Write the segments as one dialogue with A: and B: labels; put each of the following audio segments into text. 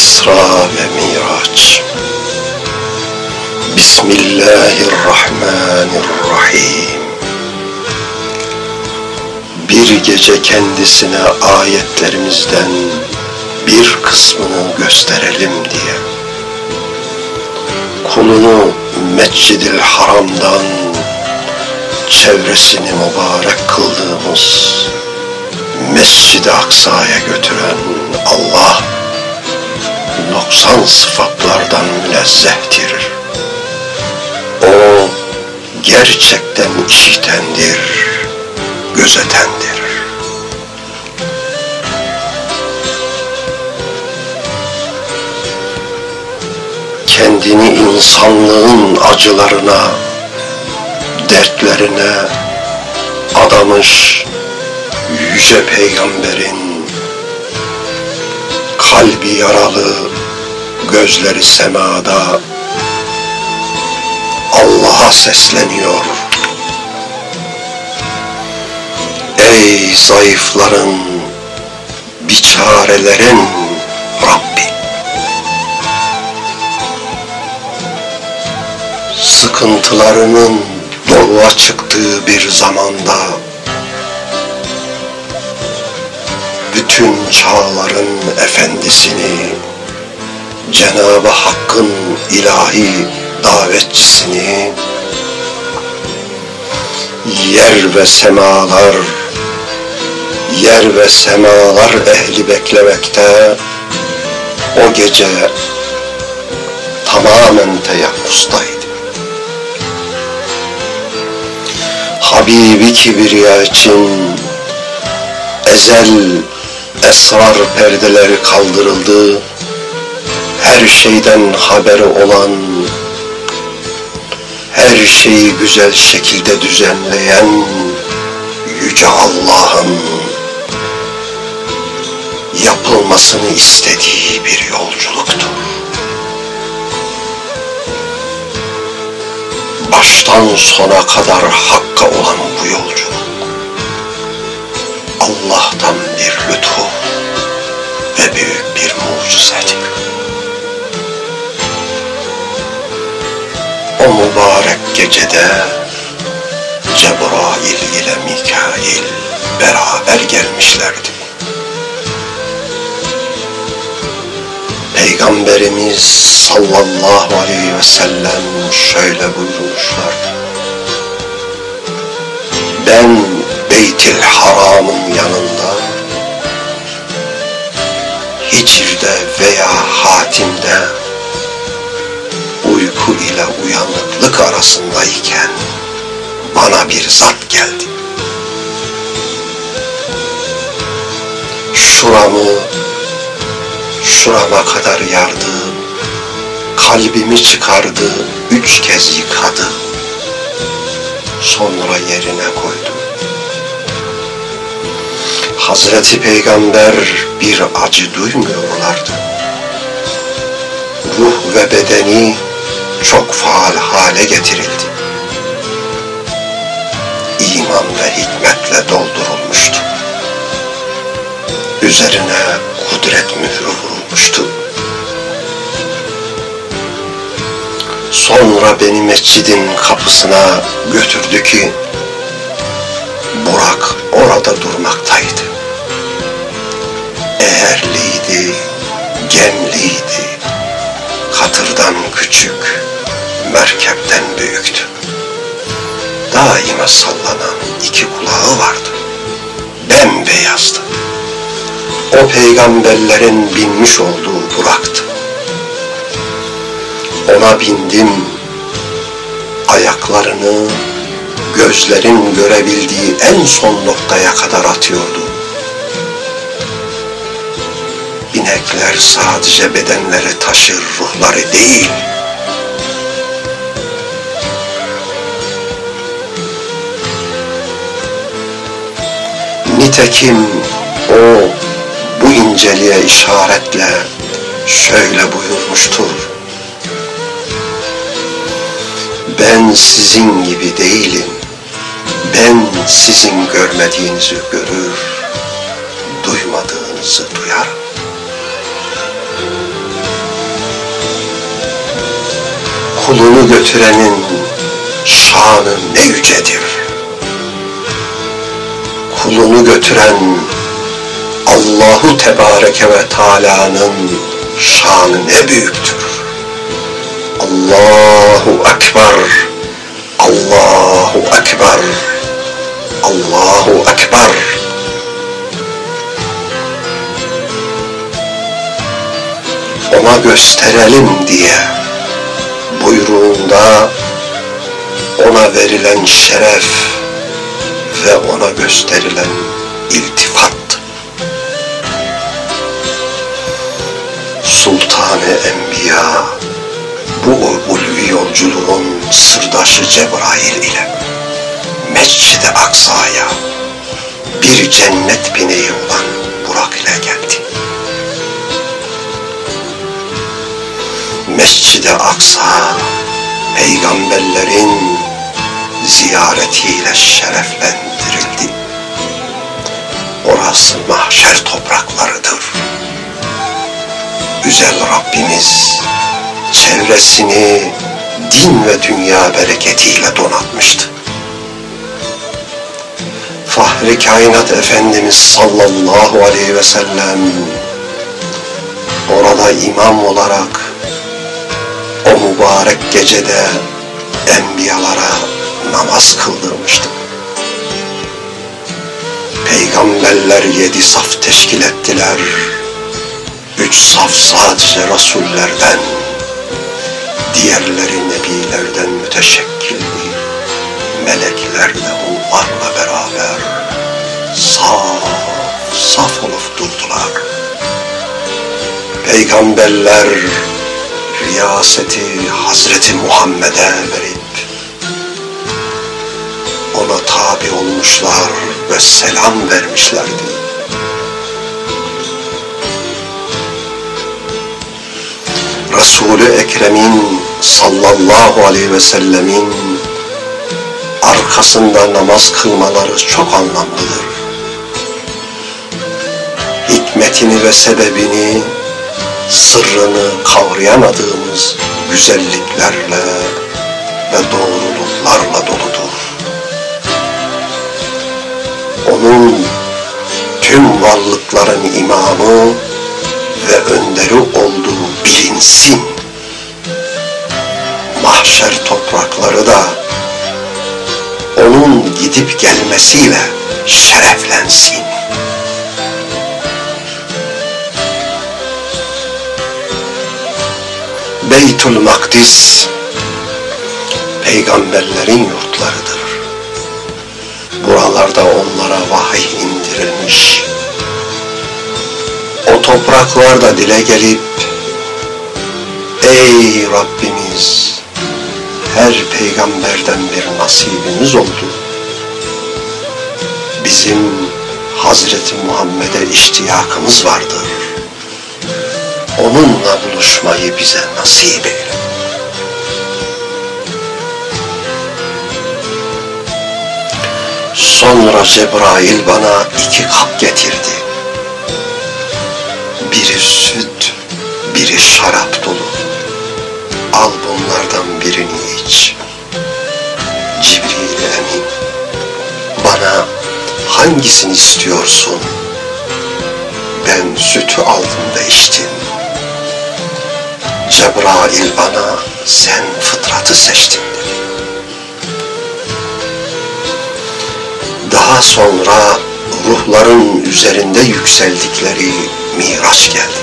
A: İsra ve Miraç. Bismillahirrahmanirrahim. Bir gece kendisine ayetlerimizden bir kısmını gösterelim diye. Kulunu Mescid-i Haram'dan çevresini mübarek kıldığımız Mescid-i Aksa'ya götüren Allah noksan sıfatlardan münezzehtir. O gerçekten işitendir, gözetendir. Kendini insanlığın acılarına, dertlerine adamış yüce peygamberin kalbi yaralı, gözleri semada Allah'a sesleniyor. Ey zayıfların, biçarelerin Rabbi. Sıkıntılarının doluğa çıktığı bir zamanda bütün çağların efendisini Cenab-ı Hakk'ın ilahi davetçisini yer ve semalar yer ve semalar ehli beklemekte o gece tamamen teyakkustaydı. Habibi Kibriya için ezel esrar perdeleri kaldırıldı. Her şeyden haberi olan, her şeyi güzel şekilde düzenleyen Yüce Allah'ın yapılmasını istediği bir yolculuktur. Baştan sona kadar hakka olan bu yolculuk Allah'tan bir lütuf ve büyük bir mucizedir. O mübarek gecede Cebrail ile Mikail beraber gelmişlerdi. Peygamberimiz sallallahu aleyhi ve sellem şöyle buyurmuşlardı. Ben Beytil Haram'ın yanında Hicr'de veya Hatim'de uyku ile uyanıklık arasındayken bana bir zat geldi. Şuramı şurama kadar yardı, kalbimi çıkardı, üç kez yıkadı. Sonra yerine koydu. Hazreti Peygamber bir acı duymuyorlardı. Ruh ve bedeni çok faal hale getirildi. İman ve hikmetle doldurulmuştu. Üzerine kudret mührü vurulmuştu. Sonra beni mescidin kapısına götürdü ki Burak orada durmaktaydı. Eğerliydi, gemliydi, katırdan küçük, merkepten büyüktü. Daima sallanan iki kulağı vardı. Bembeyazdı. O peygamberlerin binmiş olduğu Burak'tı. Ona bindim, ayaklarını gözlerin görebildiği en son noktaya kadar atıyordu. İnekler sadece bedenleri taşır, ruhları değil. Nitekim o bu inceliğe işaretle şöyle buyurmuştur. Ben sizin gibi değilim. Ben sizin görmediğinizi görür, duymadığınızı duyarım. Kulunu götürenin şanı ne yücedir. Kulunu götüren Allahu Tebareke ve Teala'nın şanı ne büyüktür. Allahu Ekber, Allahu Ekber, Allahu Ekber. Ona gösterelim diye buyruğunda ona verilen şeref ve ona gösterilen iltifat. Sultanı Enbiya bu ulvi yolculuğun sırdaşı Cebrail ile Mescid-i Aksa'ya bir cennet bineği olan Burak ile geldi. Mescid-i Aksa peygamberlerin ziyaretiyle şereflendirildi. Orası mahşer topraklarıdır. Güzel Rabbimiz çevresini din ve dünya bereketiyle donatmıştı. Fahri Kainat Efendimiz sallallahu aleyhi ve sellem orada imam olarak o mübarek gecede enbiyalara namaz kıldırmıştı. Peygamberler yedi saf teşkil ettiler. Üç saf sadece Resullerden, diğerleri Nebilerden müteşekkildi. Melekler de onlarla beraber saf saf olup durdular. Peygamberler riyaseti Hazreti Muhammed'e verip ona tabi olmuşlar ve selam vermişlerdi. Resul-i Ekrem'in sallallahu aleyhi ve sellemin arkasında namaz kılmaları çok anlamlıdır. Hikmetini ve sebebini, sırrını kavrayamadığımız güzelliklerle ve doğruluklarla doludur. Onun tüm varlıkların imamı ve önderi olduğu bilinsin. Mahşer toprakları da onun gidip gelmesiyle şereflensin. Beytül Makdis peygamberlerin yurtlarıdır. Buralarda onlara vahiy indirilmiş. O topraklarda dile gelip Ey Rabbimiz her peygamberden bir nasibimiz oldu. Bizim Hazreti Muhammed'e iştiyakımız vardır. Onunla buluşmayı bize nasip eyle. Sonra Cebrail bana iki kap getirdi. Biri süt, biri şarap dolu. Al bunlardan birini iç. Cibril Emin, bana hangisini istiyorsun? Ben sütü aldım da içtim. Cebrail bana sen fıtratı seçtin dedi. Daha sonra ruhların üzerinde yükseldikleri Miraç geldi.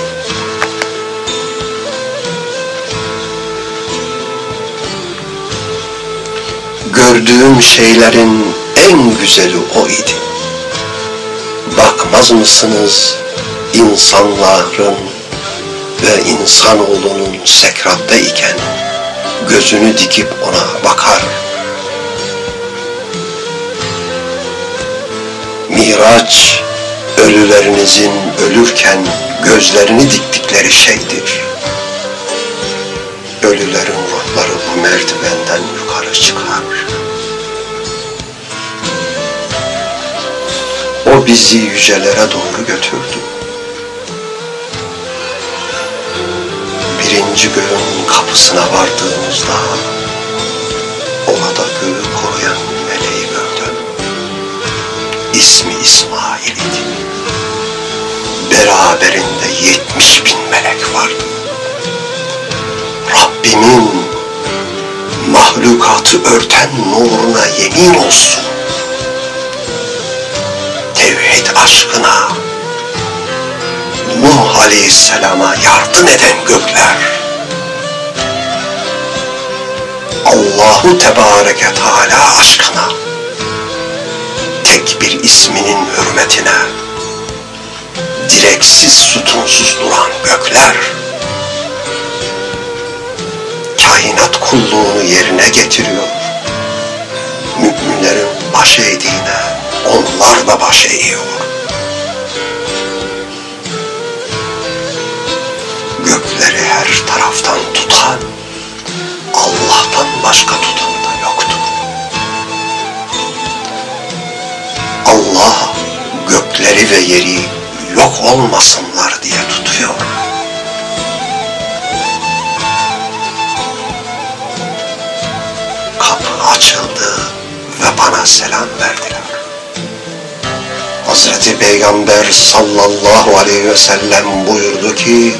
A: Gördüğüm şeylerin en güzeli o idi. Bakmaz mısınız insanların ve insanoğlunun sekratta iken gözünü dikip ona bakar. Miraç ölülerinizin ölürken gözlerini diktikleri şeydir. Ölülerin ruhları bu merdivenden yukarı çıkar. O bizi yücelere doğru götürdü. ikinci göğün kapısına vardığımızda orada İsmi İsmail idi. Beraberinde yetmiş bin melek vardı. Rabbimin mahlukatı örten nuruna yemin olsun. Tevhid aşkına Nuh Aleyhisselam'a yardım eden gökler Allahu Tebareke Teala aşkına tek bir isminin hürmetine direksiz sütunsuz duran gökler kainat kulluğunu yerine getiriyor. Müminlerin baş eğdiğine onlar da baş eğiyor. Gökleri her taraftan tutan Allah'tan başka tutan Allah gökleri ve yeri yok olmasınlar diye tutuyor. Kapı açıldı ve bana selam verdiler. Hazreti Peygamber sallallahu aleyhi ve sellem buyurdu ki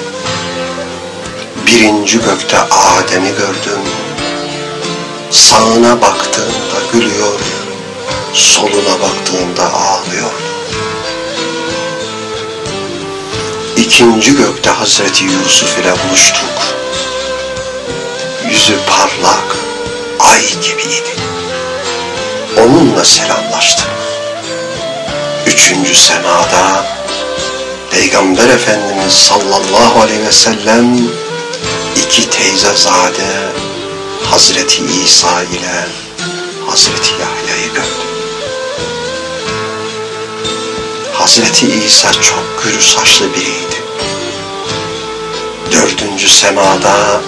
A: birinci gökte Adem'i gördüm. Sağına baktığında gülüyor, soluna baktığında ağlıyor. İkinci gökte Hazreti Yusuf ile buluştuk. Yüzü parlak, ay gibiydi. Onunla selamlaştık. Üçüncü semada Peygamber Efendimiz sallallahu aleyhi ve sellem iki teyzezade Hazreti İsa ile Hazreti Yahya'yı Hazreti İsa çok gürü saçlı biriydi. Dördüncü semada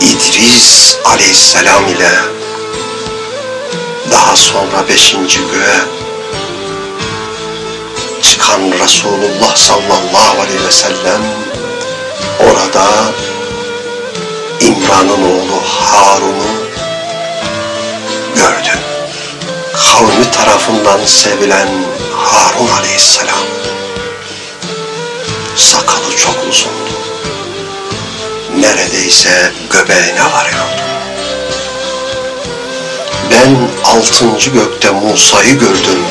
A: İdris aleyhisselam ile daha sonra beşinci göğe çıkan Resulullah sallallahu aleyhi ve sellem orada İmran'ın oğlu Harun'u gördü. Kavmi tarafından sevilen Harun aleyhisselam. Sakalı çok uzundu. Neredeyse göbeğine varıyordu. Ben altıncı gökte Musa'yı gördüm.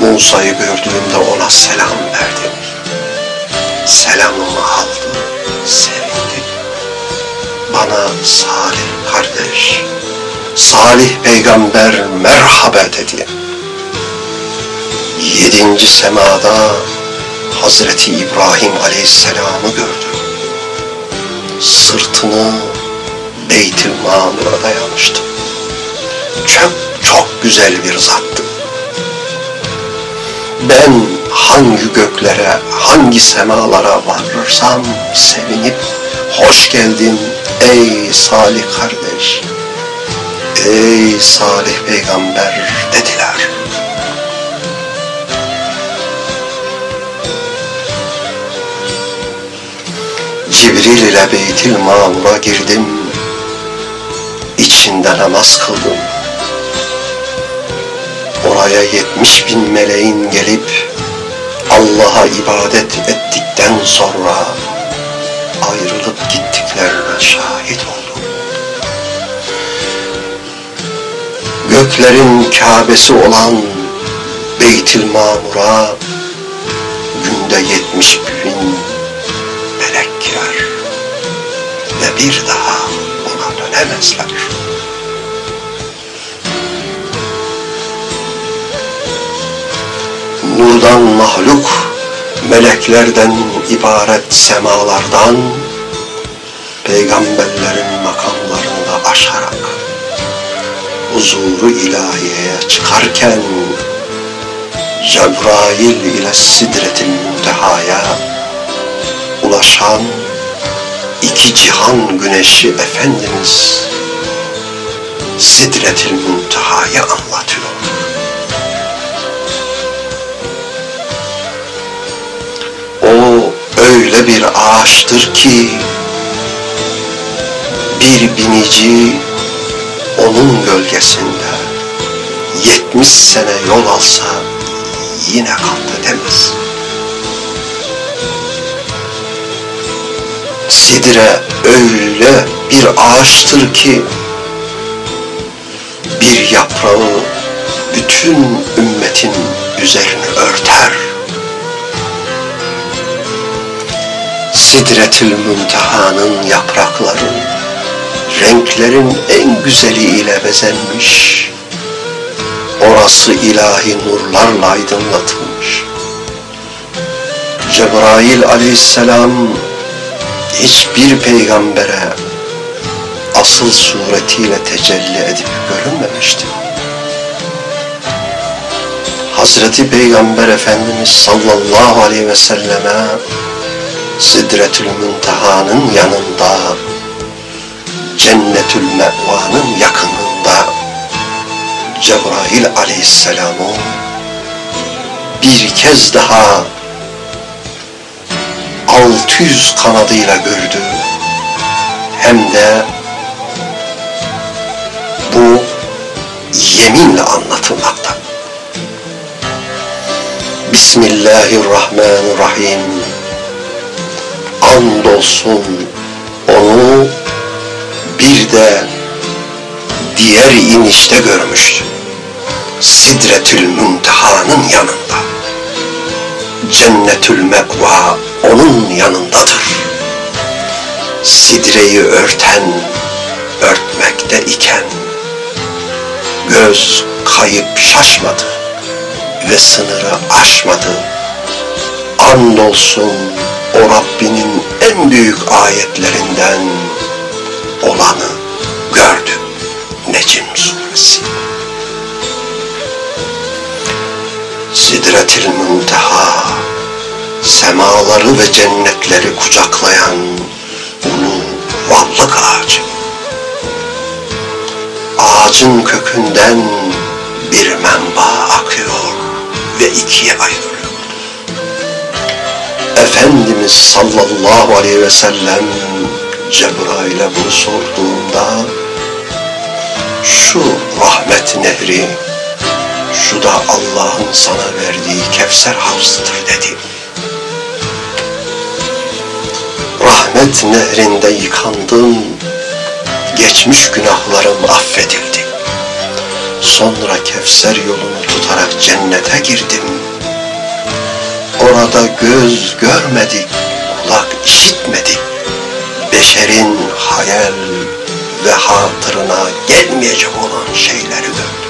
A: Musa'yı gördüğümde ona selam verdim. Selamımı aldı, sevindi. Bana Salih kardeş, Salih peygamber merhaba dedi. Yedinci semada Hazreti İbrahim aleyhisselamı gördüm. Sırtını Beyt-i Mamur'a dayamıştı. Çok çok güzel bir zattı. Ben hangi göklere, hangi semalara varırsam sevinip hoş geldin ey salih kardeş, ey salih peygamber dediler. Cibril ile Beytil Mamur'a girdim, içinde namaz kıldım. Oraya yetmiş bin meleğin gelip Allah'a ibadet ettikten sonra ayrılıp gittiklerine şahit oldum. Göklerin Kabe'si olan Beytil Mamur'a günde yetmiş bin melek girer ve bir daha ona dönemezler. nurdan mahluk, meleklerden ibaret semalardan, peygamberlerin makamlarında aşarak, huzuru ilahiyeye çıkarken, Cebrail ile Sidret-i Münteha'ya ulaşan iki cihan güneşi Efendimiz Sidret-i Münteha'yı anlatıyor. O öyle bir ağaçtır ki Bir binici onun gölgesinde yetmiş sene yol alsa yine kaldı demez. Sidre öyle bir ağaçtır ki bir yaprağı bütün ümmetin üzerini örter. Sidretül Münteha'nın yaprakları renklerin en güzeliyle bezenmiş. Orası ilahi nurlarla aydınlatılmış. Cebrail aleyhisselam hiçbir peygambere asıl suretiyle tecelli edip görünmemişti. Hazreti Peygamber Efendimiz sallallahu aleyhi ve selleme Sidretül Münteha'nın yanında Cennetül Mevva'nın yakınında Cebrail aleyhisselamı bir kez daha 600 kanadıyla gördü. Hem de bu yeminle anlatılmakta. Bismillahirrahmanirrahim. Andolsun onu de diğer inişte görmüştü. Sidretül Münteha'nın yanında. Cennetül Mekva onun yanındadır. Sidreyi örten örtmekte iken göz kayıp şaşmadı ve sınırı aşmadı. Andolsun o Rabbinin en büyük ayetlerinden olanı suresi. Sidretil Munteha semaları ve cennetleri kucaklayan ulu vallık ağacı. Ağacın kökünden bir menba akıyor ve ikiye ayrılıyor. Efendimiz sallallahu aleyhi ve sellem Cebrail'e bunu sorduğunda şu rahmet nehri şu da Allah'ın sana verdiği Kevser havzıdır dedi. Rahmet nehrinde yıkandım, geçmiş günahlarım affedildi. Sonra Kevser yolunu tutarak cennete girdim. Orada göz görmedik, kulak işitmedik. Beşerin hayal ve hatırına gelmeyecek olan şeyleri gördüm.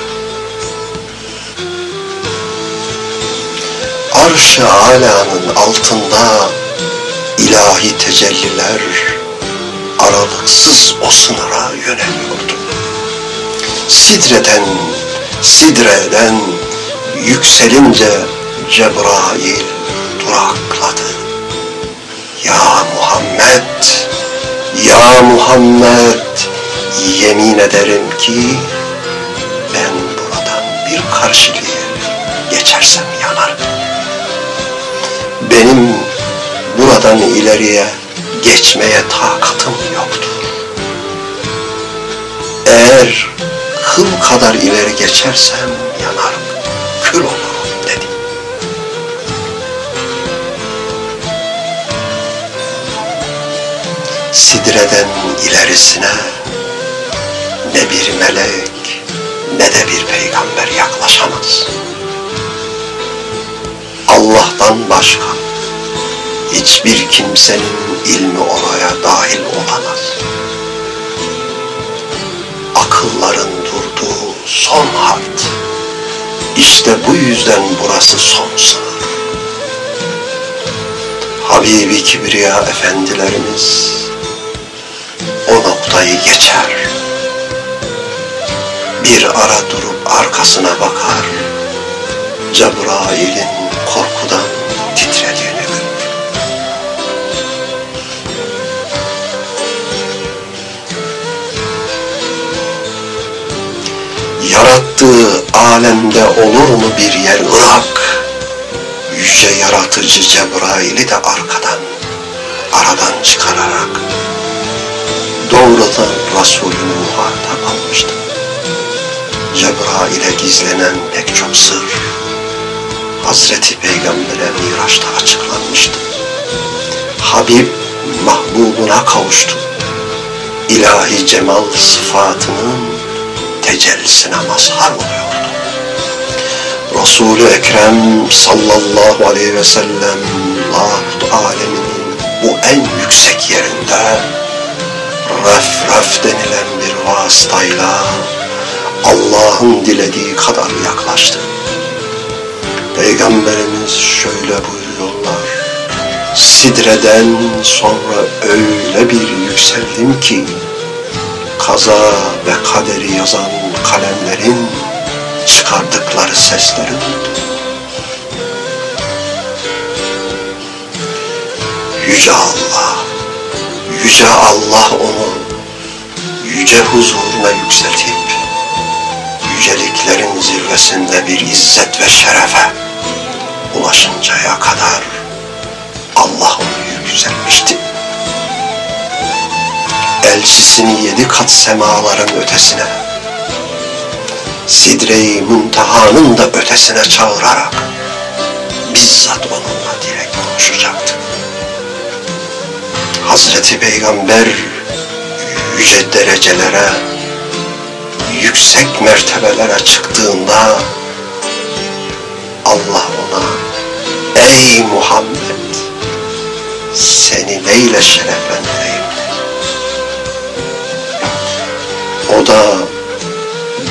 A: Arş-ı alanın altında ilahi tecelliler aralıksız o sınıra yöneliyordu. Sidreden, sidreden yükselince Cebrail durakladı. Ya Muhammed, ya Muhammed, yemin ederim ki ben buradan bir karşılığı geçersem yanarım. Benim buradan ileriye geçmeye takatım yoktur. Eğer kıl kadar ileri geçersem yanarım, kül olurum dedi. Sidreden ilerisine ne bir melek ne de bir peygamber yaklaşamaz. Allah'tan başka hiçbir kimsenin ilmi oraya dahil olamaz. Akılların durduğu son hat. İşte bu yüzden burası son. Habibi Kibriya efendilerimiz o noktayı geçer. Bir ara durup arkasına bakar. Cebrail'in korkudan titrediğini görür. Yarattığı alemde olur mu bir yer Irak? Yüce yaratıcı Cebrail'i de arkadan, aradan çıkararak doğrudan Resulünü muhatap almıştı. Cebrail'e gizlenen pek çok sır Hazreti Peygamber'e Miraç'ta açıklanmıştı. Habib mahbubuna kavuştu. İlahi cemal sıfatının tecellisine mazhar oluyordu. Resul-i Ekrem sallallahu aleyhi ve sellem lahut aleminin bu en yüksek yerinde ref ref denilen bir vasıtayla Allah'ın dilediği kadar yaklaştı. Peygamberimiz şöyle buyuruyorlar. Sidreden sonra öyle bir yükseldim ki kaza ve kaderi yazan kalemlerin çıkardıkları sesleri Yüce Allah, Yüce Allah onu yüce huzuruna yükseltip yüceliklerin zirvesinde bir izzet ve şerefe ulaşıncaya kadar Allah onu yükselmişti. Elçisini yedi kat semaların ötesine, Sidre-i Muntaha'nın da ötesine çağırarak bizzat onunla direkt konuşacaktı. Hazreti Peygamber yüce derecelere, yüksek mertebelere çıktığında Allah ona Ey Muhammed seni neyle şereflendireyim? O da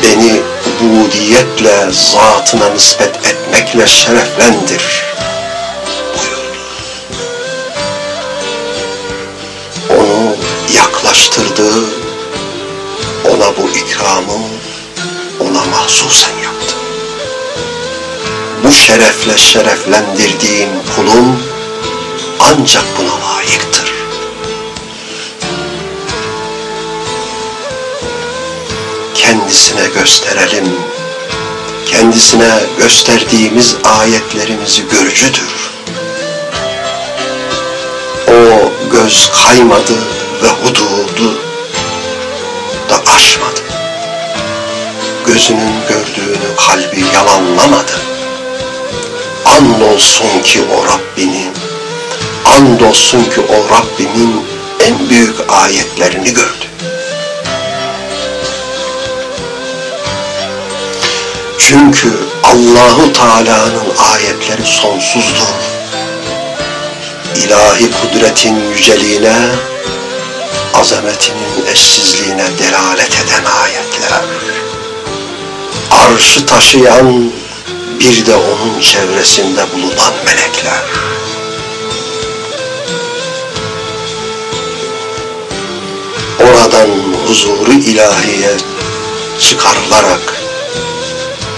A: beni budiyetle zatına nispet etmekle şereflendir buyurdu. Onu yaklaştırdı, şerefle şereflendirdiğim kulum ancak buna layıktır. Kendisine gösterelim, kendisine gösterdiğimiz ayetlerimizi görücüdür. O göz kaymadı ve hududu da aşmadı. Gözünün gördüğünü kalbi yalanlamadı. Andolsun ki o Rabbinin, andolsun ki o Rabbimin en büyük ayetlerini gördü. Çünkü Allahu Teala'nın ayetleri sonsuzdur. İlahi kudretin yüceliğine, azametinin eşsizliğine delalet eden ayetler. Arşı taşıyan bir de onun çevresinde bulunan melekler. Oradan huzuru ilahiye çıkarılarak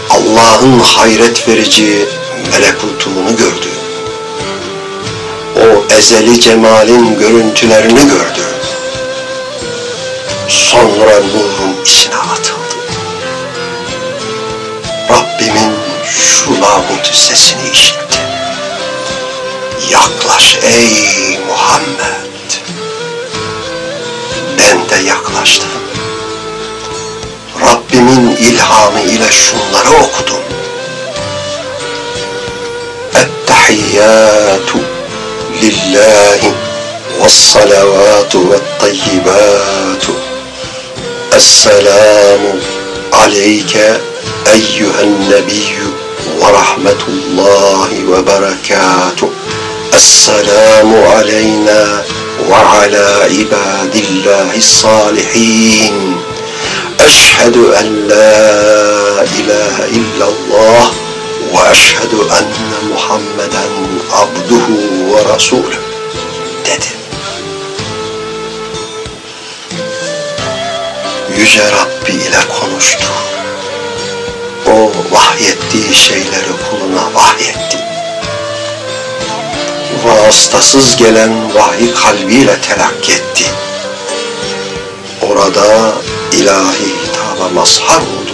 A: Allah'ın hayret verici melekutunu gördü. O ezeli cemalin görüntülerini gördü. Sonra nurun içine atıldı. Şu lahut sesini işitti. Yaklaş ey Muhammed. Ben de yaklaştım. Rabbimin ilhamı ile şunları okudum. Ettehiyyatu lillahi ve's-salavatu ve't-tayyibatu. Esselamu aleyke أيها النبي ورحمة الله وبركاته السلام علينا وعلى عباد الله الصالحين أشهد أن لا إله إلا الله وأشهد أن محمدا عبده ورسوله. Yüce Rabbi ile konuştu. O vahyettiği şeyleri kuluna vahyetti. Vasıtasız gelen vahyi kalbiyle telakki etti. Orada ilahi hitaba mazhar oldu.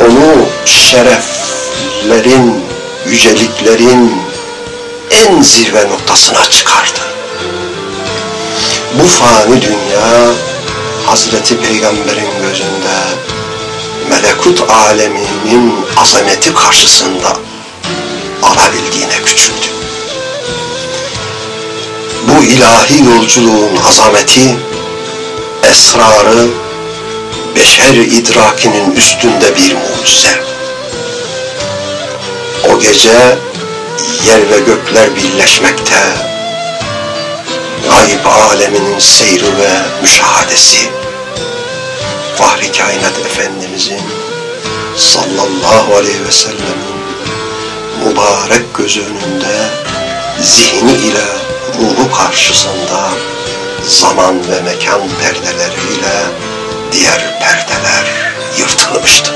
A: Onu şereflerin, yüceliklerin en zirve noktasına çıkardı. Bu fani dünya Hazreti Peygamber'in gözünde melekut aleminin azameti karşısında alabildiğine küçüldü. Bu ilahi yolculuğun azameti, esrarı, beşer idrakinin üstünde bir mucize. O gece yer ve gökler birleşmekte, gayb aleminin seyri ve müşahadesi, Fahri Kainat Efendimizin sallallahu aleyhi ve sellemin mübarek göz önünde zihni ile ruhu karşısında zaman ve mekan perdeleriyle diğer perdeler yırtılmıştı.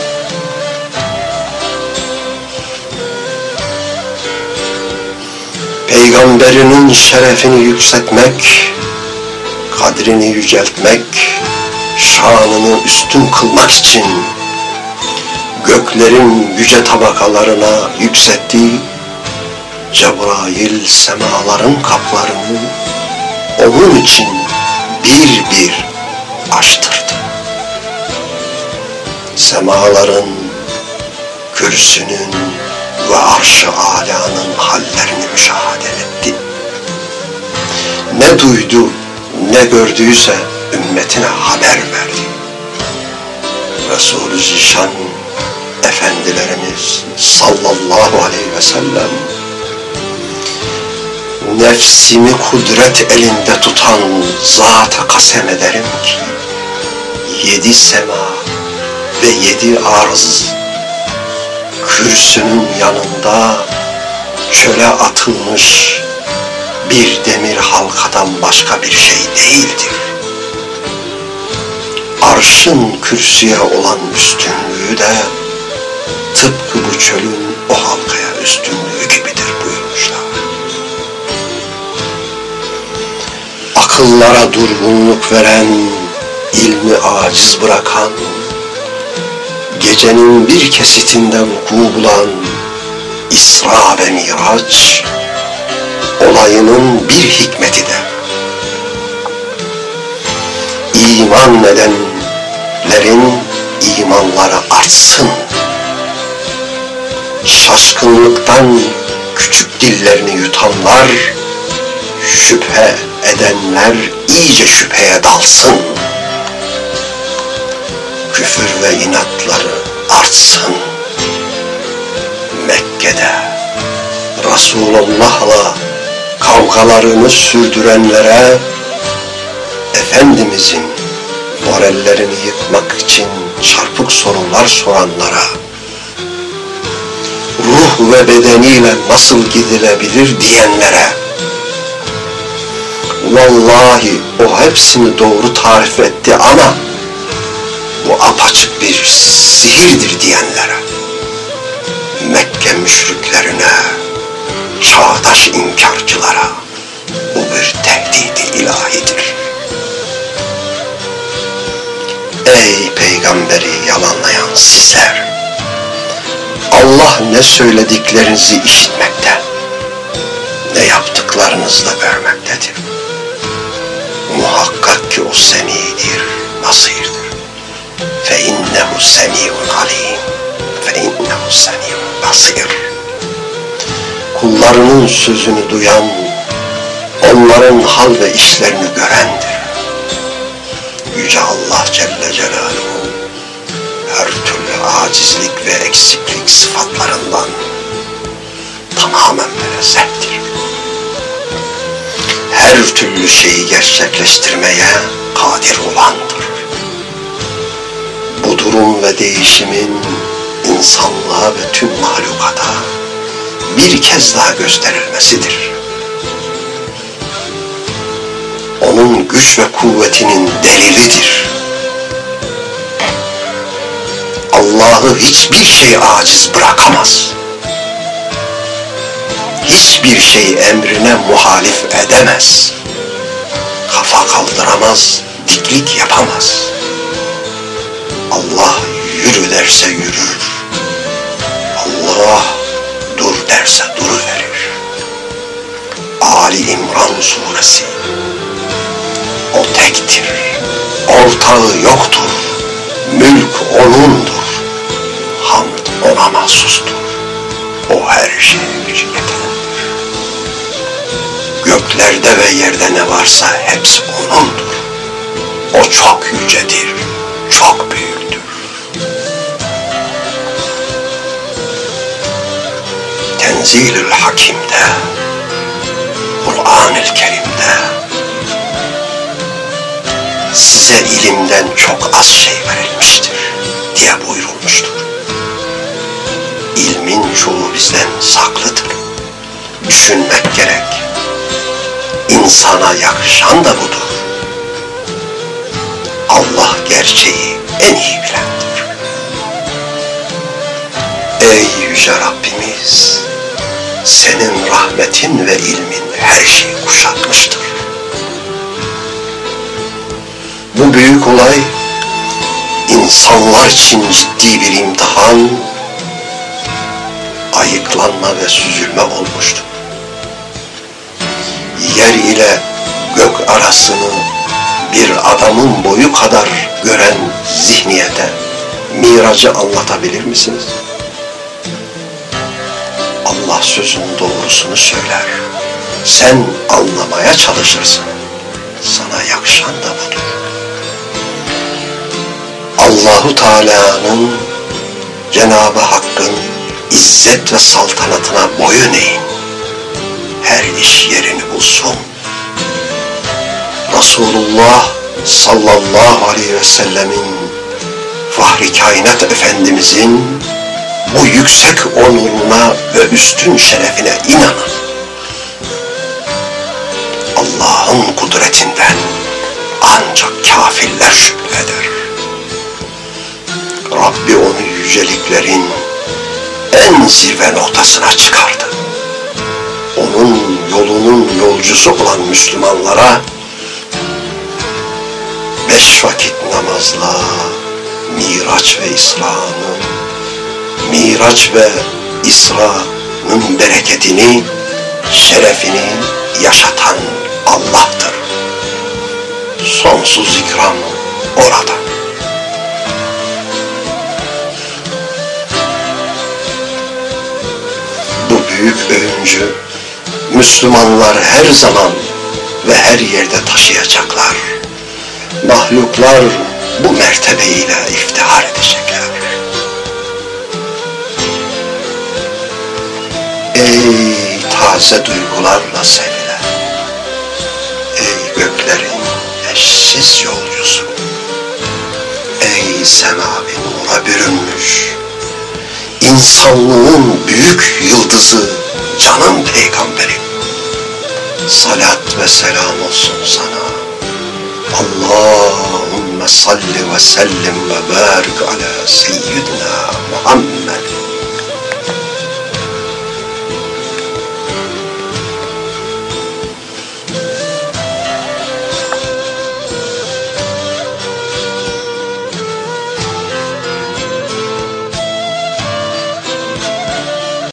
A: Peygamberinin şerefini yükseltmek, kadrini yüceltmek, şanını üstün kılmak için göklerin yüce tabakalarına yükselttiği Cebrail semaların kaplarını onun için bir bir açtırdı. Semaların, kürsünün ve arş-ı alanın hallerini müşahede etti. Ne duydu, ne gördüyse ümmetine haber verdi. Resulü Zişan Efendilerimiz sallallahu aleyhi ve sellem nefsimi kudret elinde tutan zata kasem ederim ki yedi sema ve yedi arz kürsünün yanında çöle atılmış bir demir halkadan başka bir şey değildir. Arşın kürsüye olan üstünlüğü de tıpkı bu çölün o halkaya üstünlüğü gibidir buyurmuşlar. Akıllara durgunluk veren, ilmi aciz bırakan, gecenin bir kesitinde vuku bulan İsra ve Miraç olayının bir hikmeti de iman edenlerin imanları artsın. Şaşkınlıktan küçük dillerini yutanlar, şüphe edenler iyice şüpheye dalsın. Küfür ve inatları artsın. Mekke'de Resulullah'la kavgalarını sürdürenlere Efendimizin morallerini yıkmak için çarpık sorular soranlara ruh ve bedeniyle nasıl gidilebilir diyenlere vallahi o hepsini doğru tarif etti ama bu apaçık bir sihirdir diyenlere Mekke müşriklerine çağdaş inkarcılara bu bir tehdidi ilahidir. Ey peygamberi yalanlayan sizler! Allah ne söylediklerinizi işitmekte, ne yaptıklarınızı da görmektedir. Muhakkak ki o semidir, basirdir. Fe innehu semiyun alim. Fe innehu semiyun basir. Kullarının sözünü duyan, onların hal ve işlerini görendir. Yüce Allah Celle Celaluhu her türlü acizlik ve eksiklik sıfatlarından tamamen münezzehtir. Her türlü şeyi gerçekleştirmeye kadir olandır. Bu durum ve değişimin insanlığa ve tüm mahlukata bir kez daha gösterilmesidir. Onun güç ve kuvvetinin delilidir. Allah'ı hiçbir şey aciz bırakamaz. Hiçbir şey emrine muhalif edemez. Kafa kaldıramaz, diklik yapamaz. Allah yürü derse yürür. Allah dur derse duruverir. Ali İmran suresi tektir. Ortağı yoktur. Mülk O'nundur. Hamd O'na mahsustur. O her şeye gücü yetendir. Göklerde ve yerde ne varsa hepsi O'nundur. O çok yücedir, çok büyüktür. Tenzilül Hakim'de, Kur'an-ı Kerim'de size ilimden çok az şey verilmiştir diye buyurulmuştur. İlmin çoğu bizden saklıdır. Düşünmek gerek. İnsana yakışan da budur. Allah gerçeği en iyi bilendir. Ey Yüce Rabbimiz! Senin rahmetin ve ilmin her şeyi kuşatmıştır. Bu büyük olay insanlar için ciddi bir imtihan, ayıklanma ve süzülme olmuştur. Yer ile gök arasını bir adamın boyu kadar gören zihniyete miracı anlatabilir misiniz? Allah sözün doğrusunu söyler. Sen anlamaya çalışırsın. Sana yakışan da budur. Allahu Teala'nın Cenab-ı Hakk'ın izzet ve saltanatına boyun eğin. Her iş yerini bulsun. Resulullah sallallahu aleyhi ve sellemin Fahri Kainat Efendimizin bu yüksek onuruna ve üstün şerefine inanın. Allah'ın kudretinden ancak kafirler şüphe eder. Rabbi onu yüceliklerin en zirve noktasına çıkardı. Onun yolunun yolcusu olan Müslümanlara beş vakit namazla Miraç ve İsra'nın Miraç ve İsra'nın bereketini, şerefini yaşatan Allah'tır. Sonsuz ikram orada. Büyük övüncü Müslümanlar her zaman ve her yerde taşıyacaklar. Mahluklar bu mertebeyle iftihar edecekler. Ey taze duygularla sevilen, ey göklerin eşsiz yolcusu, ey semavi nura bürünmüş, insanlığın büyük yıldızı, canım peygamberim, salat ve selam olsun sana. Allahümme salli ve sellim ve barik ala seyyidina Muhammed